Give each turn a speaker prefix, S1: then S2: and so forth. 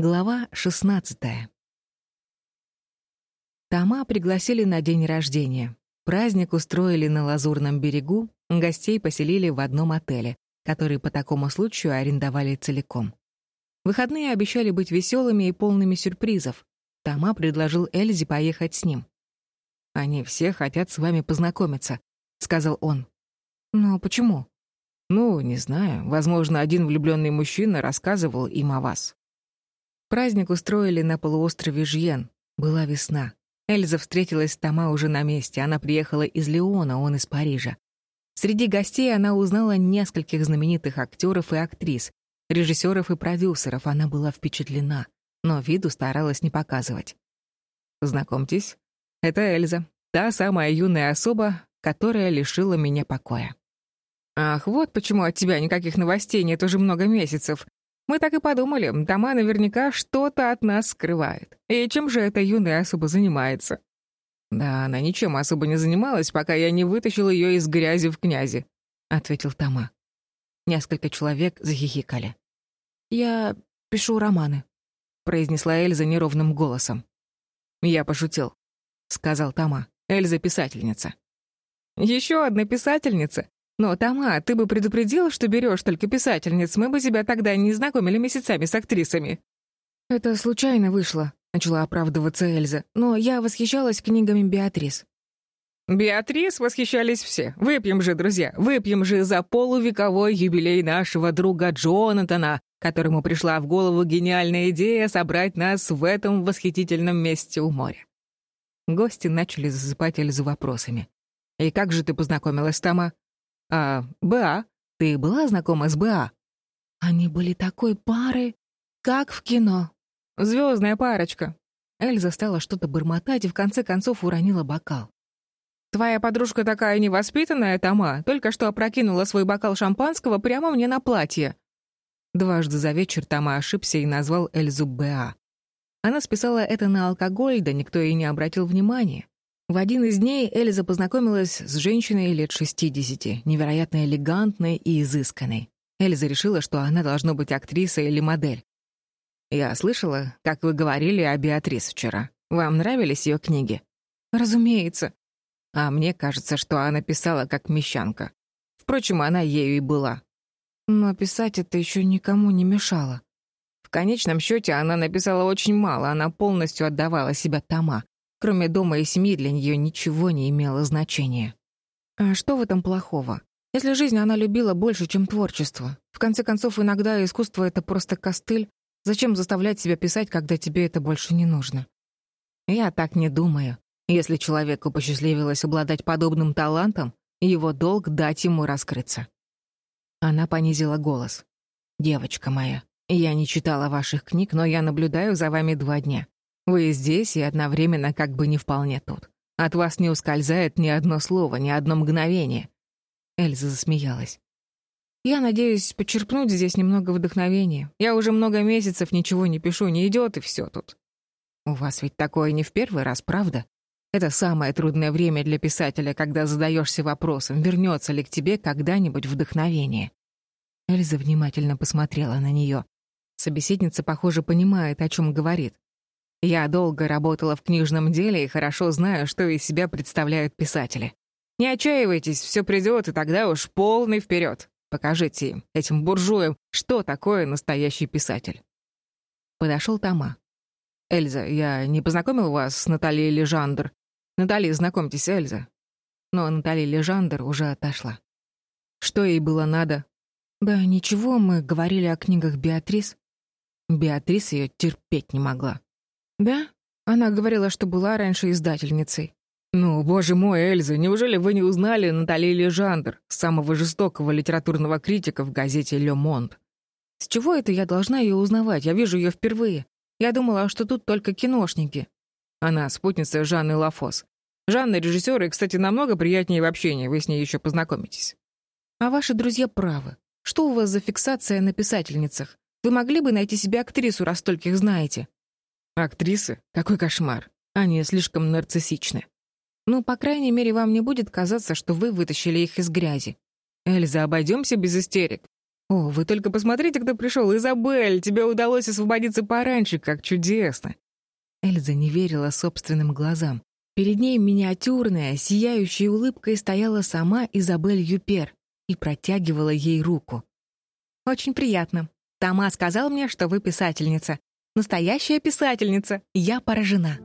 S1: Глава 16. Тома пригласили на день рождения. Праздник устроили на Лазурном берегу, гостей поселили в одном отеле, который по такому случаю арендовали целиком. Выходные обещали быть веселыми и полными сюрпризов. Тома предложил Эльзе поехать с ним. «Они все хотят с вами познакомиться», — сказал он. «Но почему?» «Ну, не знаю. Возможно, один влюбленный мужчина рассказывал им о вас». Праздник устроили на полуострове Жьен. Была весна. Эльза встретилась с Тома уже на месте. Она приехала из Леона, он из Парижа. Среди гостей она узнала нескольких знаменитых актеров и актрис, режиссеров и продюсеров. Она была впечатлена, но виду старалась не показывать. «Знакомьтесь, это Эльза, та самая юная особа, которая лишила меня покоя». «Ах, вот почему от тебя никаких новостей нет уже много месяцев», мы так и подумали, Тома наверняка что-то от нас скрывает. И чем же эта юная особо занимается? Да, она ничем особо не занималась, пока я не вытащил ее из грязи в князи, ответил Тома. Несколько человек захихикали. Я пишу романы, произнесла Эльза неровным голосом. Я пошутил, сказал Тома. Эльза писательница. Еще одна писательница? Но, Тома, ты бы предупредил, что берешь только писательниц, мы бы тебя тогда не знакомили месяцами с актрисами». «Это случайно вышло», — начала оправдываться Эльза. «Но я восхищалась книгами Беатрис». «Беатрис восхищались все. Выпьем же, друзья, выпьем же за полувековой юбилей нашего друга Джонатана, которому пришла в голову гениальная идея собрать нас в этом восхитительном месте у моря». Гости начали засыпать Эльзу вопросами. «И как же ты познакомилась Тома?» А Ба? Ты была знакома с Ба? Они были такой парой, как в кино. Звездная парочка. Эльза стала что-то бормотать и в конце концов уронила бокал. «Твоя подружка такая невоспитанная, Тома, только что опрокинула свой бокал шампанского прямо мне на платье». Дважды за вечер Тома ошибся и назвал Эльзу Беа. Она списала это на алкоголь, да никто и не обратил внимания. В один из дней Эльза познакомилась с женщиной лет 60, невероятно элегантной и изысканной. Эльза решила, что она должна быть актрисой или модель. «Я слышала, как вы говорили о Беатрис вчера. Вам нравились ее книги?» «Разумеется». А мне кажется, что она писала как мещанка. Впрочем, она ею и была. Но писать это еще никому не мешало. В конечном счете она написала очень мало, она полностью отдавала себя Тома, Кроме дома и семьи для нее ничего не имело значения. А что в этом плохого? Если жизнь она любила больше, чем творчество. В конце концов, иногда искусство — это просто костыль. Зачем заставлять себя писать, когда тебе это больше не нужно? Я так не думаю. Если человеку посчастливилось обладать подобным талантом, его долг — дать ему раскрыться. Она понизила голос. «Девочка моя, я не читала ваших книг, но я наблюдаю за вами два дня. Вы здесь и одновременно как бы не вполне тут. От вас не ускользает ни одно слово, ни одно мгновение». Эльза засмеялась. «Я надеюсь почерпнуть здесь немного вдохновения. Я уже много месяцев ничего не пишу, не идет, и все тут. У вас ведь такое не в первый раз, правда? Это самое трудное время для писателя, когда задаешься вопросом, вернется ли к тебе когда-нибудь вдохновение». Эльза внимательно посмотрела на нее. Собеседница, похоже, понимает, о чем говорит. Я долго работала в книжном деле и хорошо знаю, что из себя представляют писатели. Не отчаивайтесь, все придет, и тогда уж полный вперед. Покажите им, этим буржуям, что такое настоящий писатель. Подошел Тома. «Эльза, я не познакомил вас с Натальей Лежандр. Наталья, знакомьтесь, Эльза». Но Наталья Лежандр уже отошла. Что ей было надо? Да ничего, мы говорили о книгах Беатрис. Беатрис ее терпеть не могла. «Да? Она говорила, что была раньше издательницей». «Ну, боже мой, Эльза, неужели вы не узнали Натали Лежандр, самого жестокого литературного критика в газете «Ле Монт»?» «С чего это я должна ее узнавать? Я вижу ее впервые. Я думала, что тут только киношники». Она спутница Жанны Лафос. Жанна — режиссер, и, кстати, намного приятнее в общении, вы с ней еще познакомитесь. А ваши друзья правы. Что у вас за фиксация на писательницах? Вы могли бы найти себе актрису, раз стольких знаете? Актрисы? Какой кошмар. Они слишком нарциссичны. Ну, по крайней мере, вам не будет казаться, что вы вытащили их из грязи. Эльза, обойдемся без истерик. «О, вы только посмотрите, кто пришел! Изабель, тебе удалось освободиться пораньше, как чудесно!» Эльза не верила собственным глазам. Перед ней миниатюрная, сияющая улыбкой стояла сама Изабель Юпер и протягивала ей руку. «Очень приятно. Тома сказал мне, что вы писательница. Настоящая писательница. Я поражена».